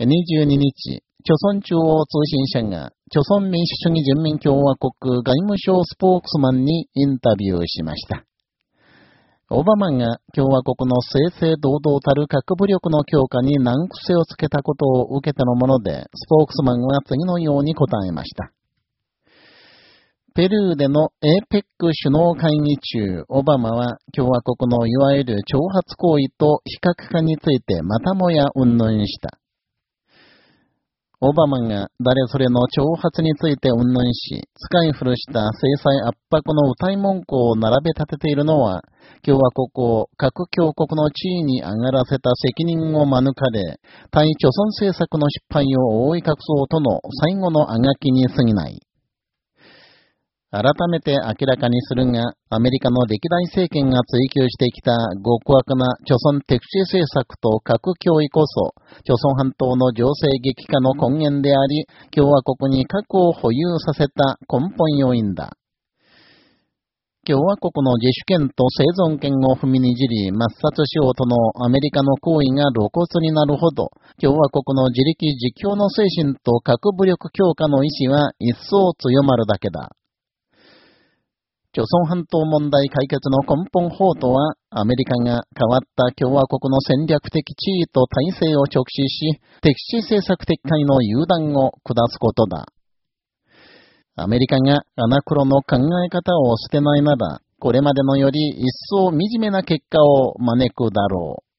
22日、朝鮮中央通信社が、朝鮮民主主義人民共和国外務省スポークスマンにインタビューしました。オバマが共和国の正々堂々たる核武力の強化に難癖をつけたことを受けてのもので、スポークスマンは次のように答えました。ペルーでの APEC 首脳会議中、オバマは共和国のいわゆる挑発行為と非核化についてまたもや云々した。オバマが誰それの挑発について云々し、使い古した制裁圧迫の歌い文句を並べ立てているのは、共和国を核強国の地位に上がらせた責任を免れ、対貯村政策の失敗を覆い隠そうとの最後のあがきに過ぎない。改めて明らかにするが、アメリカの歴代政権が追求してきた極悪な貯村敵視政策と核脅威こそ、貯村半島の情勢激化の根源であり、共和国に核を保有させた根本要因だ。共和国の自主権と生存権を踏みにじり抹殺しようとのアメリカの行為が露骨になるほど、共和国の自力自強の精神と核武力強化の意志は一層強まるだけだ。朝鮮半島問題解決の根本法とは、アメリカが変わった共和国の戦略的地位と体制を直視し、敵視政策撤回の油断を下すことだ。アメリカがアナクロの考え方を捨てないなら、これまでのより一層惨めな結果を招くだろう。